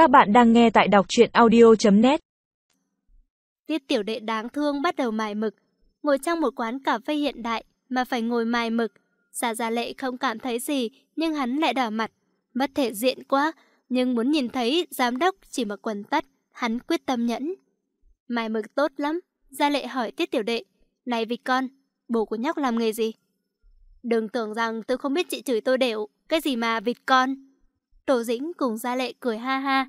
Các bạn đang nghe tại đọc truyện audio.net Tiết tiểu đệ đáng thương bắt đầu mài mực. Ngồi trong một quán cà phê hiện đại mà phải ngồi mài mực. Giả Gia Lệ không cảm thấy gì nhưng hắn lại đỏ mặt. Mất thể diện quá nhưng muốn nhìn thấy giám đốc chỉ mặc quần tắt. Hắn quyết tâm nhẫn. Mài mực tốt lắm. Gia Lệ hỏi Tiết tiểu đệ. Này vịt con, bố của nhóc làm nghề gì? Đừng tưởng rằng tôi không biết chị chửi tôi đều. Cái gì mà vịt con? Tổ dĩnh cùng Gia Lệ cười ha ha.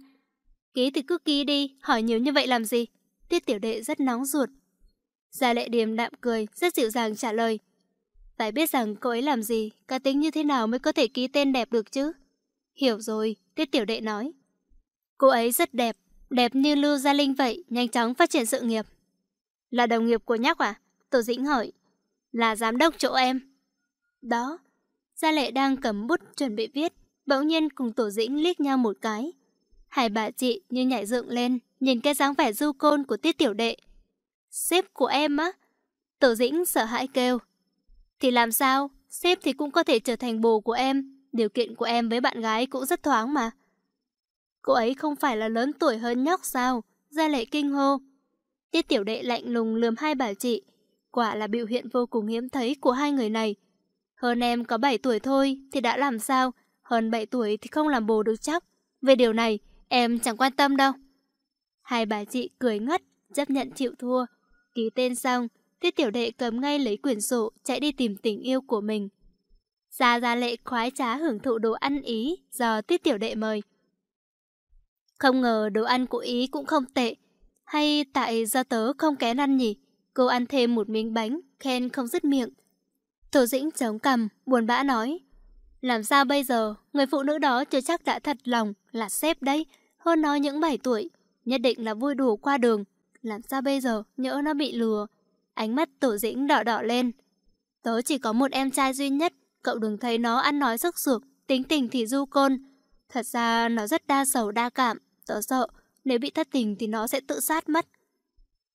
Ký thì cứ ký đi, hỏi nhiều như vậy làm gì? Tiết tiểu đệ rất nóng ruột. Gia Lệ điềm đạm cười, rất dịu dàng trả lời. Phải biết rằng cô ấy làm gì, cá tính như thế nào mới có thể ký tên đẹp được chứ? Hiểu rồi, Tiết tiểu đệ nói. Cô ấy rất đẹp, đẹp như Lưu Gia Linh vậy, nhanh chóng phát triển sự nghiệp. Là đồng nghiệp của nhóc à? Tổ dĩnh hỏi. Là giám đốc chỗ em. Đó, Gia Lệ đang cầm bút chuẩn bị viết, bỗng nhiên cùng Tổ Dĩnh liếc nhau một cái. Hai bà chị như nhảy dựng lên, nhìn cái dáng vẻ du côn của tiết tiểu đệ. Sếp của em á? Tổ Dĩnh sợ hãi kêu. Thì làm sao? Sếp thì cũng có thể trở thành bồ của em. Điều kiện của em với bạn gái cũng rất thoáng mà. Cô ấy không phải là lớn tuổi hơn nhóc sao? Gia lệ kinh hô. Tiết tiểu đệ lạnh lùng lườm hai bà chị. Quả là biểu hiện vô cùng hiếm thấy của hai người này. Hơn em có 7 tuổi thôi thì đã làm sao? Hơn 7 tuổi thì không làm bồ được chắc. Về điều này, em chẳng quan tâm đâu. Hai bà chị cười ngất, chấp nhận chịu thua. Ký tên xong, Tiết tiểu đệ cầm ngay lấy quyển sổ chạy đi tìm tình yêu của mình. Gia Gia Lệ khoái trá hưởng thụ đồ ăn Ý do Tiết tiểu đệ mời. Không ngờ đồ ăn của Ý cũng không tệ. Hay tại do tớ không kén ăn nhỉ? Cô ăn thêm một miếng bánh, khen không dứt miệng. Thổ dĩnh chống cằm, buồn bã nói. Làm sao bây giờ, người phụ nữ đó chưa chắc đã thật lòng, là sếp đấy. Hơn nó những 7 tuổi, nhất định là vui đùa qua đường. Làm sao bây giờ, nhỡ nó bị lừa. Ánh mắt tổ dĩnh đỏ đỏ lên. Tớ chỉ có một em trai duy nhất, cậu đừng thấy nó ăn nói sức sược, tính tình thì du côn. Thật ra nó rất đa sầu đa cảm, tớ sợ, nếu bị thất tình thì nó sẽ tự sát mất.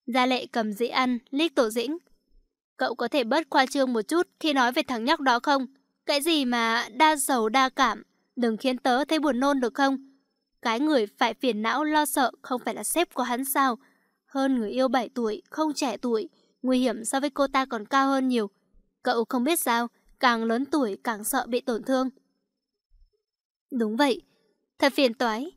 Gia lệ cầm dĩ ăn, liếc tổ dĩnh. Cậu có thể bớt khoa trương một chút khi nói về thằng nhóc đó không? Cái gì mà đa sầu đa cảm, đừng khiến tớ thấy buồn nôn được không? Cái người phải phiền não lo sợ không phải là sếp của hắn sao? Hơn người yêu 7 tuổi, không trẻ tuổi, nguy hiểm so với cô ta còn cao hơn nhiều. Cậu không biết sao, càng lớn tuổi càng sợ bị tổn thương. Đúng vậy, thật phiền toái.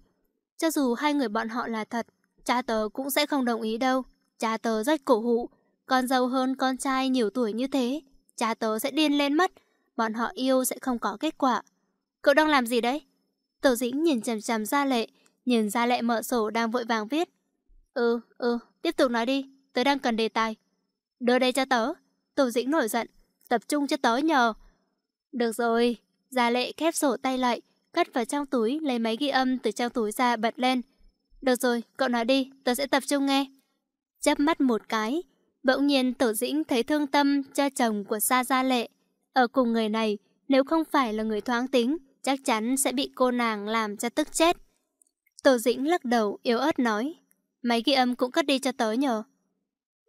Cho dù hai người bọn họ là thật, cha tớ cũng sẽ không đồng ý đâu. Cha tớ rất cổ hụ, con giàu hơn con trai nhiều tuổi như thế, cha tớ sẽ điên lên mất, bọn họ yêu sẽ không có kết quả. Cậu đang làm gì đấy? Tổ dĩnh nhìn chằm chằm Gia Lệ, nhìn Gia Lệ mở sổ đang vội vàng viết. Ừ, ừ, tiếp tục nói đi, tớ đang cần đề tài. Đưa đây cho tớ. Tổ dĩnh nổi giận, tập trung cho tớ nhờ. Được rồi, Gia Lệ khép sổ tay lại, cất vào trong túi, lấy máy ghi âm từ trong túi ra bật lên. Được rồi, cậu nói đi, tớ sẽ tập trung nghe. chớp mắt một cái, Bỗng nhiên Tổ Dĩnh thấy thương tâm cho chồng của Sa Gia Lệ. Ở cùng người này, nếu không phải là người thoáng tính, chắc chắn sẽ bị cô nàng làm cho tức chết. Tổ Dĩnh lắc đầu, yếu ớt nói. Máy ghi âm cũng cất đi cho tớ nhờ.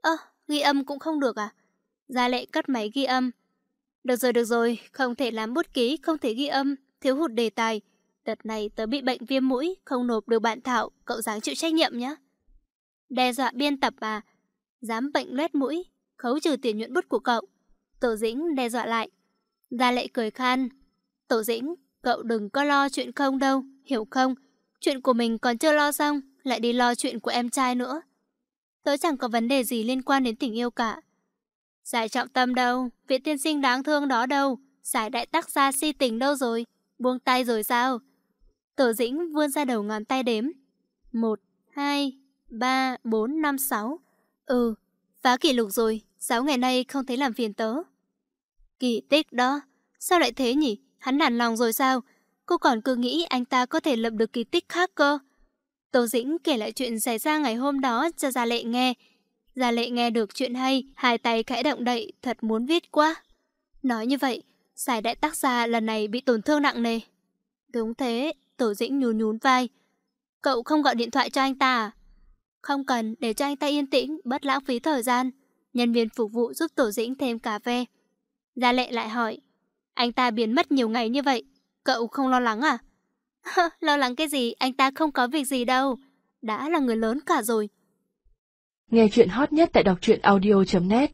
Ơ, ghi âm cũng không được à? Gia Lệ cất máy ghi âm. Được rồi, được rồi, không thể làm bút ký, không thể ghi âm, thiếu hụt đề tài. Đợt này tớ bị bệnh viêm mũi, không nộp được bản thảo, cậu dáng chịu trách nhiệm nhé. Đe dọa biên tập à, dám bệnh loét mũi, khấu trừ tiền nhuận bút của cậu. Tổ dĩnh đe dọa lại. Gia lệ cười khan. Tổ dĩnh, cậu đừng có lo chuyện không đâu, hiểu không? Chuyện của mình còn chưa lo xong, lại đi lo chuyện của em trai nữa. Tớ chẳng có vấn đề gì liên quan đến tình yêu cả. Giải trọng tâm đâu, vị tiên sinh đáng thương đó đâu, giải đại tác gia si tình đâu rồi, buông tay rồi sao? Tổ dĩnh vươn ra đầu ngón tay đếm. Một, hai, ba, bốn, năm, sáu. Ừ, phá kỷ lục rồi, sáu ngày nay không thấy làm phiền tớ. Kỳ tích đó, sao lại thế nhỉ? Hắn nản lòng rồi sao? Cô còn cứ nghĩ anh ta có thể lập được kỳ tích khác cơ. Tô Dĩnh kể lại chuyện xảy ra ngày hôm đó cho Gia Lệ nghe. Gia Lệ nghe được chuyện hay, hai tay khẽ động đậy, thật muốn viết quá. Nói như vậy, giải đại tác gia lần này bị tổn thương nặng nề. Đúng thế, Tổ Dĩnh nhún nhún vai. Cậu không gọi điện thoại cho anh ta à? Không cần để cho anh ta yên tĩnh, bất lãng phí thời gian nhân viên phục vụ giúp Tổ Dĩnh thêm cà phê. Gia Lệ lại hỏi, anh ta biến mất nhiều ngày như vậy, cậu không lo lắng à? lo lắng cái gì, anh ta không có việc gì đâu, đã là người lớn cả rồi. Nghe chuyện hot nhất tại đọc truyện audio.net